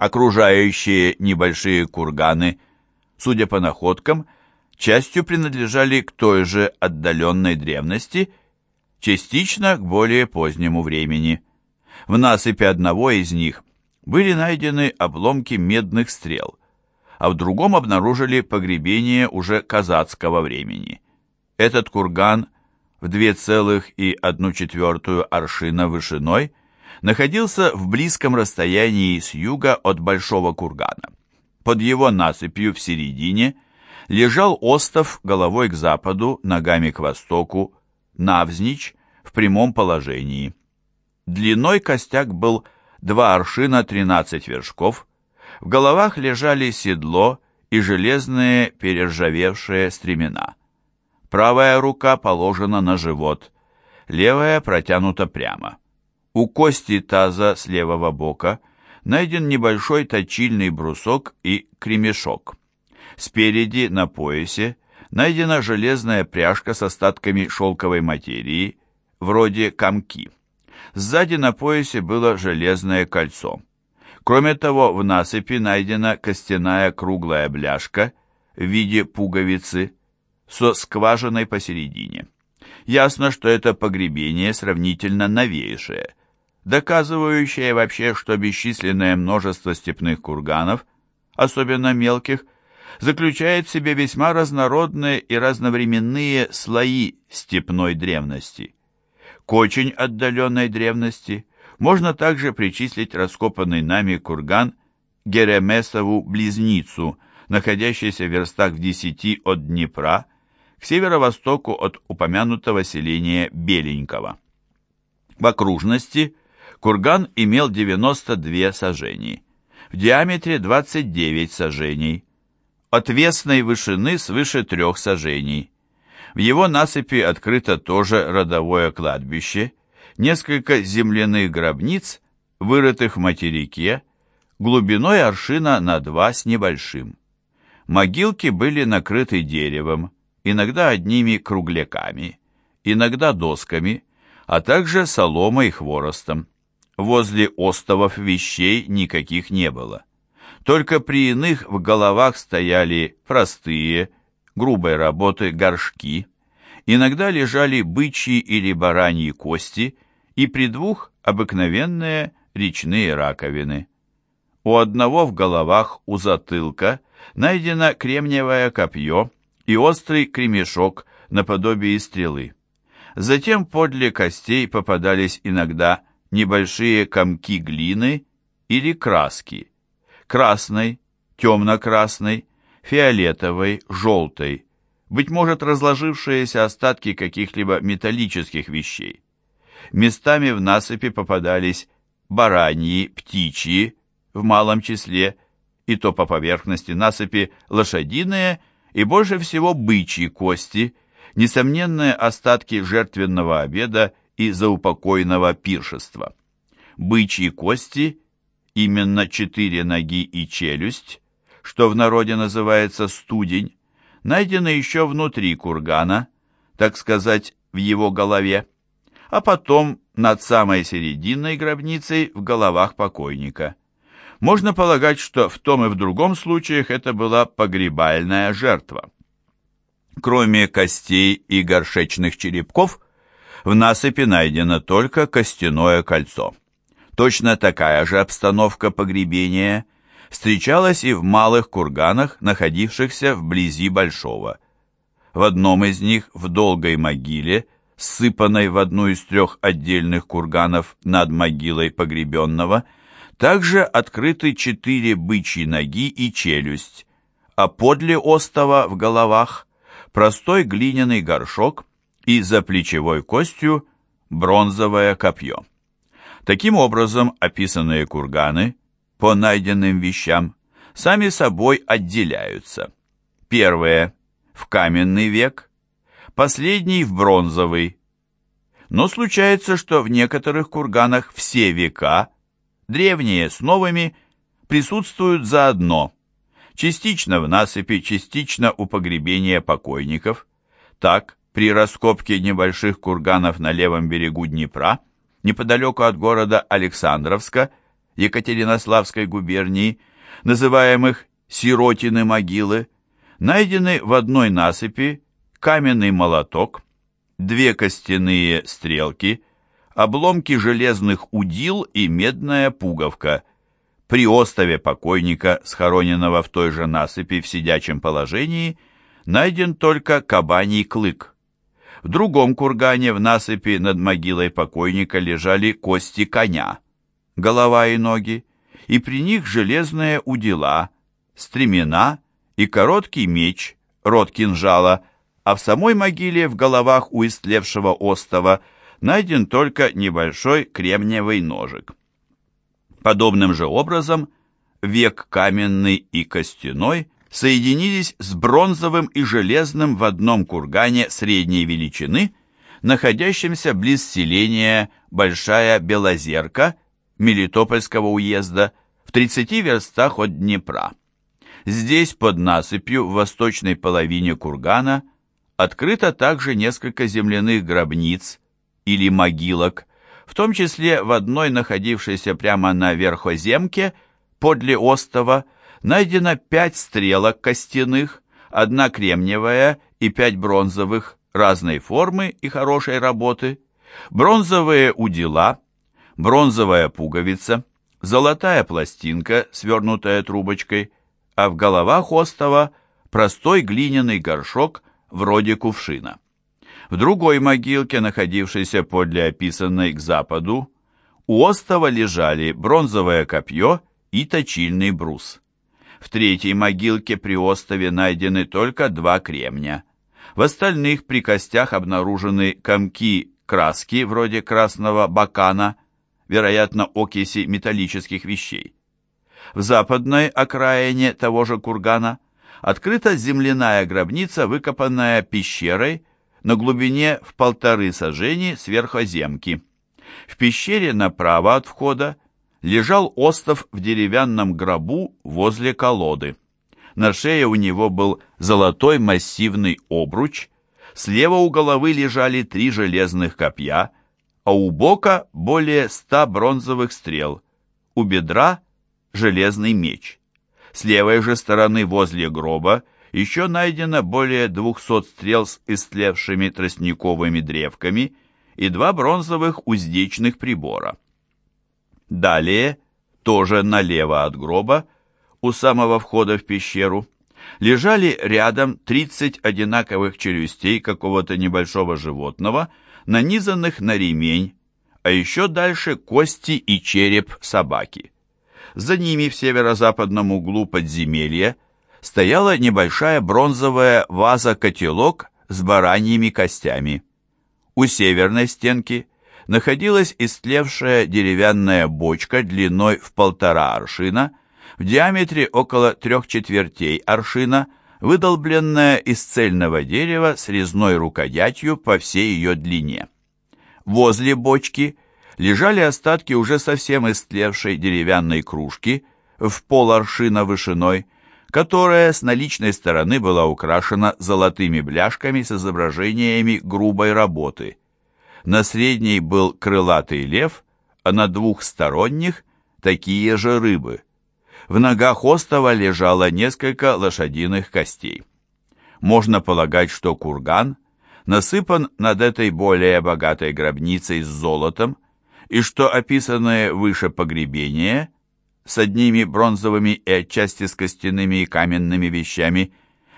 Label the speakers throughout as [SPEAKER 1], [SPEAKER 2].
[SPEAKER 1] Окружающие небольшие курганы, судя по находкам, частью принадлежали к той же отдаленной древности, частично к более позднему времени. В насыпи одного из них были найдены обломки медных стрел, а в другом обнаружили погребение уже казацкого времени. Этот курган в 2,1 аршина вышиной находился в близком расстоянии с юга от Большого кургана. Под его насыпью в середине лежал остов головой к западу, ногами к востоку, навзничь, в прямом положении. Длиной костяк был 2 аршина 13 вершков, в головах лежали седло и железные перержавевшие стремена. Правая рука положена на живот, левая протянута прямо. У кости таза с левого бока найден небольшой точильный брусок и кремешок. Спереди, на поясе, найдена железная пряжка с остатками шелковой материи, вроде комки. Сзади на поясе было железное кольцо. Кроме того, в насыпи найдена костяная круглая бляшка в виде пуговицы со скважиной посередине. Ясно, что это погребение сравнительно новейшее, доказывающее вообще, что бесчисленное множество степных курганов, особенно мелких, заключает в себе весьма разнородные и разновременные слои степной древности. К очень отдаленной древности можно также причислить раскопанный нами курган Геремесову близницу, находящийся в верстах в десяти от Днепра, к северо-востоку от упомянутого селения Беленького. В окружности курган имел 92 сажений, в диаметре 29 сажений, отвесной вышины свыше трех сажений. В его насыпи открыто тоже родовое кладбище, несколько земляных гробниц, вырытых в материке, глубиной аршина на два с небольшим. Могилки были накрыты деревом, иногда одними кругляками, иногда досками, а также соломой и хворостом. Возле остовов вещей никаких не было. Только при иных в головах стояли простые, грубой работы горшки, иногда лежали бычьи или бараньи кости и при двух обыкновенные речные раковины. У одного в головах у затылка найдено кремниевое копье и острый кремешок наподобие стрелы. Затем подле костей попадались иногда небольшие комки глины или краски, красной, темно-красной, фиолетовой, желтой, быть может, разложившиеся остатки каких-либо металлических вещей. Местами в насыпи попадались бараньи, птичьи, в малом числе, и то по поверхности насыпи лошадиные и больше всего бычьи кости, несомненные остатки жертвенного обеда и заупокойного пиршества. Бычьи кости, именно четыре ноги и челюсть, что в народе называется студень, найдены еще внутри кургана, так сказать, в его голове, а потом над самой серединной гробницей в головах покойника. Можно полагать, что в том и в другом случаях это была погребальная жертва. Кроме костей и горшечных черепков, в насыпи найдено только костяное кольцо. Точно такая же обстановка погребения встречалась и в малых курганах, находившихся вблизи Большого. В одном из них, в долгой могиле, ссыпанной в одну из трех отдельных курганов над могилой погребенного, также открыты четыре бычьи ноги и челюсть, а подле остова в головах простой глиняный горшок и за плечевой костью бронзовое копье. Таким образом, описанные курганы по найденным вещам сами собой отделяются. Первое – в каменный век, последний – в бронзовый. Но случается, что в некоторых курганах все века – древние с новыми, присутствуют заодно, частично в насыпи, частично у погребения покойников. Так, при раскопке небольших курганов на левом берегу Днепра, неподалеку от города Александровска, Екатеринославской губернии, называемых «сиротины могилы», найдены в одной насыпи каменный молоток, две костяные стрелки, обломки железных удил и медная пуговка. При остове покойника, схороненного в той же насыпи в сидячем положении, найден только кабаний клык. В другом кургане в насыпи над могилой покойника лежали кости коня, голова и ноги, и при них железные удила, стремена и короткий меч, рот кинжала, а в самой могиле в головах у истлевшего остова найден только небольшой кремниевый ножик. Подобным же образом век каменный и костяной соединились с бронзовым и железным в одном кургане средней величины, находящемся близ селения Большая Белозерка Мелитопольского уезда в 30 верстах от Днепра. Здесь, под насыпью, в восточной половине кургана, открыто также несколько земляных гробниц или могилок, в том числе в одной, находившейся прямо на верхоземке, подле остова, найдено пять стрелок костяных, одна кремниевая и пять бронзовых, разной формы и хорошей работы, бронзовые удила, бронзовая пуговица, золотая пластинка, свернутая трубочкой, а в головах остова простой глиняный горшок вроде кувшина. В другой могилке, находившейся подле описанной к западу, у остова лежали бронзовое копье и точильный брус. В третьей могилке при остове найдены только два кремня. В остальных при костях обнаружены комки краски, вроде красного бакана, вероятно, окиси металлических вещей. В западной окраине того же кургана открыта земляная гробница, выкопанная пещерой на глубине в полторы сажени сверхоземки. В пещере направо от входа лежал остов в деревянном гробу возле колоды. На шее у него был золотой массивный обруч, слева у головы лежали три железных копья, а у бока более ста бронзовых стрел, у бедра железный меч. С левой же стороны возле гроба еще найдено более двухсот стрел с истлевшими тростниковыми древками и два бронзовых уздечных прибора. Далее, тоже налево от гроба, у самого входа в пещеру, лежали рядом 30 одинаковых челюстей какого-то небольшого животного, нанизанных на ремень, а еще дальше кости и череп собаки. За ними в северо-западном углу подземелья стояла небольшая бронзовая ваза-котелок с бараньими костями. У северной стенки находилась истлевшая деревянная бочка длиной в полтора аршина, в диаметре около трех четвертей аршина, выдолбленная из цельного дерева с резной рукоятью по всей ее длине. Возле бочки – лежали остатки уже совсем истлевшей деревянной кружки в поларшина вышиной, которая с наличной стороны была украшена золотыми бляшками с изображениями грубой работы. На средней был крылатый лев, а на двухсторонних такие же рыбы. В ногах остова лежало несколько лошадиных костей. Можно полагать, что курган насыпан над этой более богатой гробницей с золотом, и что описанное выше погребение с одними бронзовыми и отчасти с костяными и каменными вещами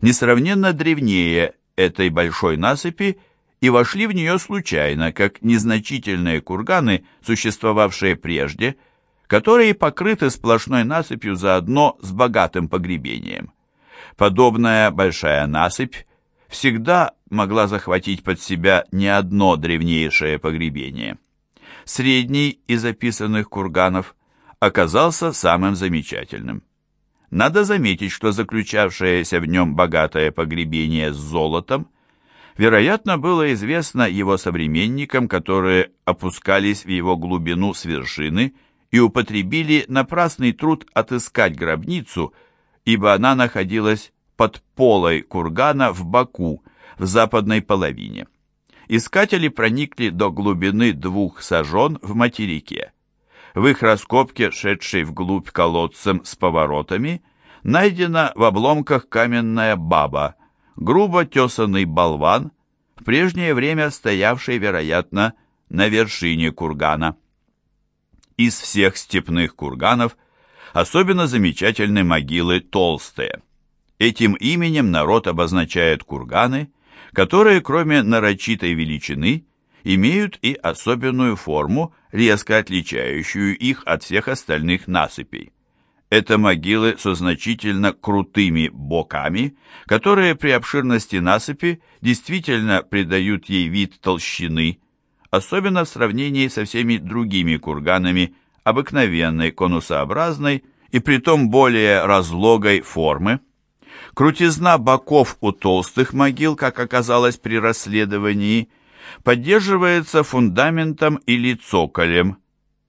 [SPEAKER 1] несравненно древнее этой большой насыпи и вошли в нее случайно, как незначительные курганы, существовавшие прежде, которые покрыты сплошной насыпью заодно с богатым погребением. Подобная большая насыпь всегда могла захватить под себя не одно древнейшее погребение. Средний из описанных курганов оказался самым замечательным. Надо заметить, что заключавшееся в нем богатое погребение с золотом, вероятно, было известно его современникам, которые опускались в его глубину с вершины и употребили напрасный труд отыскать гробницу, ибо она находилась под полой кургана в Баку, в западной половине искатели проникли до глубины двух сажен в материке. В их раскопке, шедшей вглубь колодцем с поворотами, найдена в обломках каменная баба, грубо тесанный болван, в прежнее время стоявший, вероятно, на вершине кургана. Из всех степных курганов особенно замечательны могилы толстые. Этим именем народ обозначает курганы, которые, кроме нарочитой величины, имеют и особенную форму, резко отличающую их от всех остальных насыпей. Это могилы со значительно крутыми боками, которые при обширности насыпи действительно придают ей вид толщины, особенно в сравнении со всеми другими курганами обыкновенной конусообразной и притом более разлогой формы. Крутизна боков у толстых могил, как оказалось при расследовании, поддерживается фундаментом или цоколем,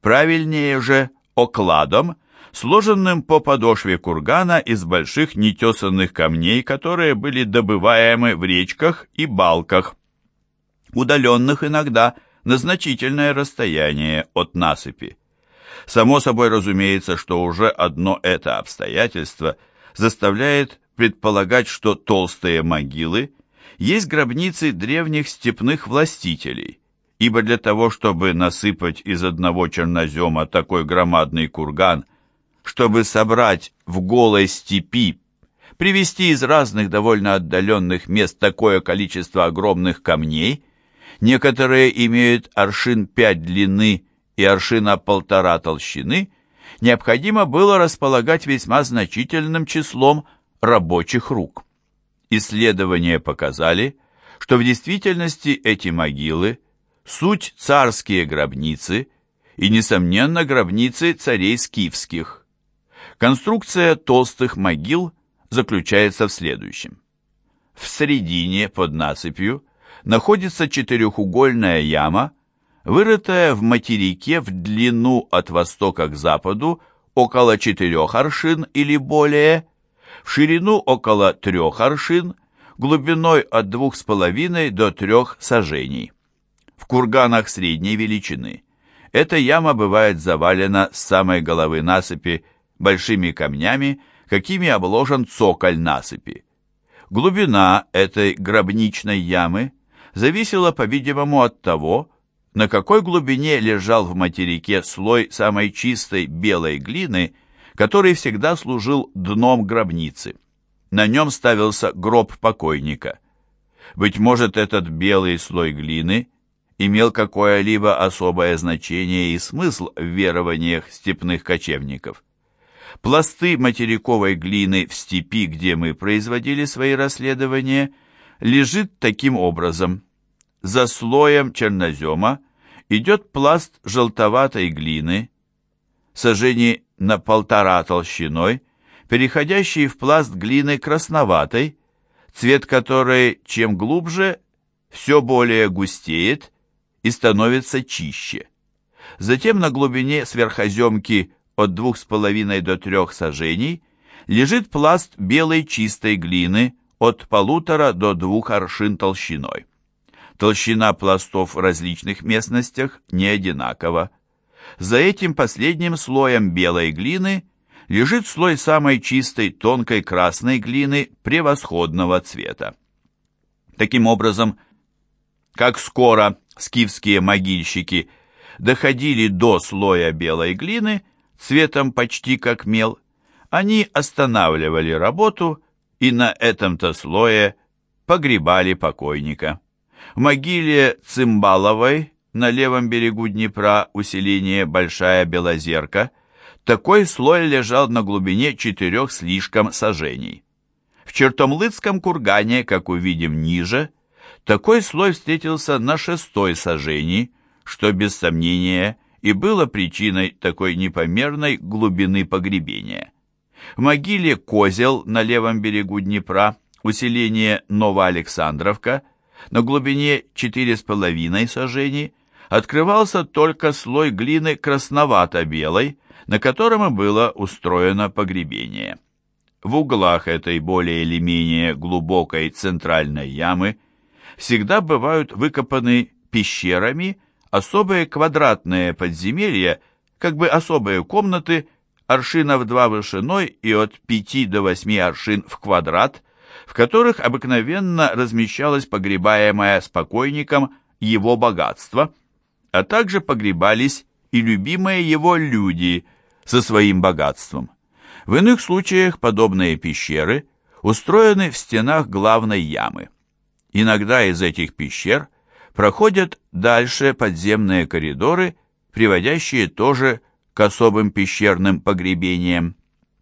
[SPEAKER 1] правильнее же окладом, сложенным по подошве кургана из больших нетесанных камней, которые были добываемы в речках и балках, удаленных иногда на значительное расстояние от насыпи. Само собой разумеется, что уже одно это обстоятельство заставляет предполагать, что толстые могилы есть гробницы древних степных властителей, ибо для того, чтобы насыпать из одного чернозема такой громадный курган, чтобы собрать в голой степи, привезти из разных довольно отдаленных мест такое количество огромных камней, некоторые имеют аршин пять длины и аршина полтора толщины, необходимо было располагать весьма значительным числом рабочих рук. Исследования показали, что в действительности эти могилы – суть царские гробницы и, несомненно, гробницы царей скифских. Конструкция толстых могил заключается в следующем. В середине под насыпью находится четырехугольная яма, вырытая в материке в длину от востока к западу около четырех аршин или более – в ширину около трех аршин, глубиной от двух с половиной до трех сажений. В курганах средней величины эта яма бывает завалена с самой головы насыпи большими камнями, какими обложен цоколь насыпи. Глубина этой гробничной ямы зависела, по-видимому, от того, на какой глубине лежал в материке слой самой чистой белой глины – который всегда служил дном гробницы. На нем ставился гроб покойника. Быть может, этот белый слой глины имел какое-либо особое значение и смысл в верованиях степных кочевников. Пласты материковой глины в степи, где мы производили свои расследования, лежит таким образом. За слоем чернозема идет пласт желтоватой глины, сажений на полтора толщиной, переходящий в пласт глины красноватой, цвет которой чем глубже, все более густеет и становится чище. Затем на глубине сверхоземки от двух с половиной до трех сажений лежит пласт белой чистой глины от полутора до двух аршин толщиной. Толщина пластов в различных местностях не одинакова. За этим последним слоем белой глины лежит слой самой чистой тонкой красной глины превосходного цвета. Таким образом, как скоро скифские могильщики доходили до слоя белой глины, цветом почти как мел, они останавливали работу и на этом-то слое погребали покойника. В могиле Цимбаловой на левом берегу Днепра усиление Большая Белозерка, такой слой лежал на глубине четырех слишком сажений. В Чертомлыцком кургане, как увидим ниже, такой слой встретился на шестой сажении, что без сомнения и было причиной такой непомерной глубины погребения. В могиле Козел на левом берегу Днепра усиление Новоалександровка на глубине четыре с половиной сажений открывался только слой глины красновато-белой, на котором и было устроено погребение. В углах этой более или менее глубокой центральной ямы всегда бывают выкопаны пещерами особые квадратные подземелья, как бы особые комнаты, аршина в два вышиной и от 5 до 8 аршин в квадрат, в которых обыкновенно размещалось погребаемое с покойником его богатство, а также погребались и любимые его люди со своим богатством. В иных случаях подобные пещеры устроены в стенах главной ямы. Иногда из этих пещер проходят дальше подземные коридоры, приводящие тоже к особым пещерным погребениям.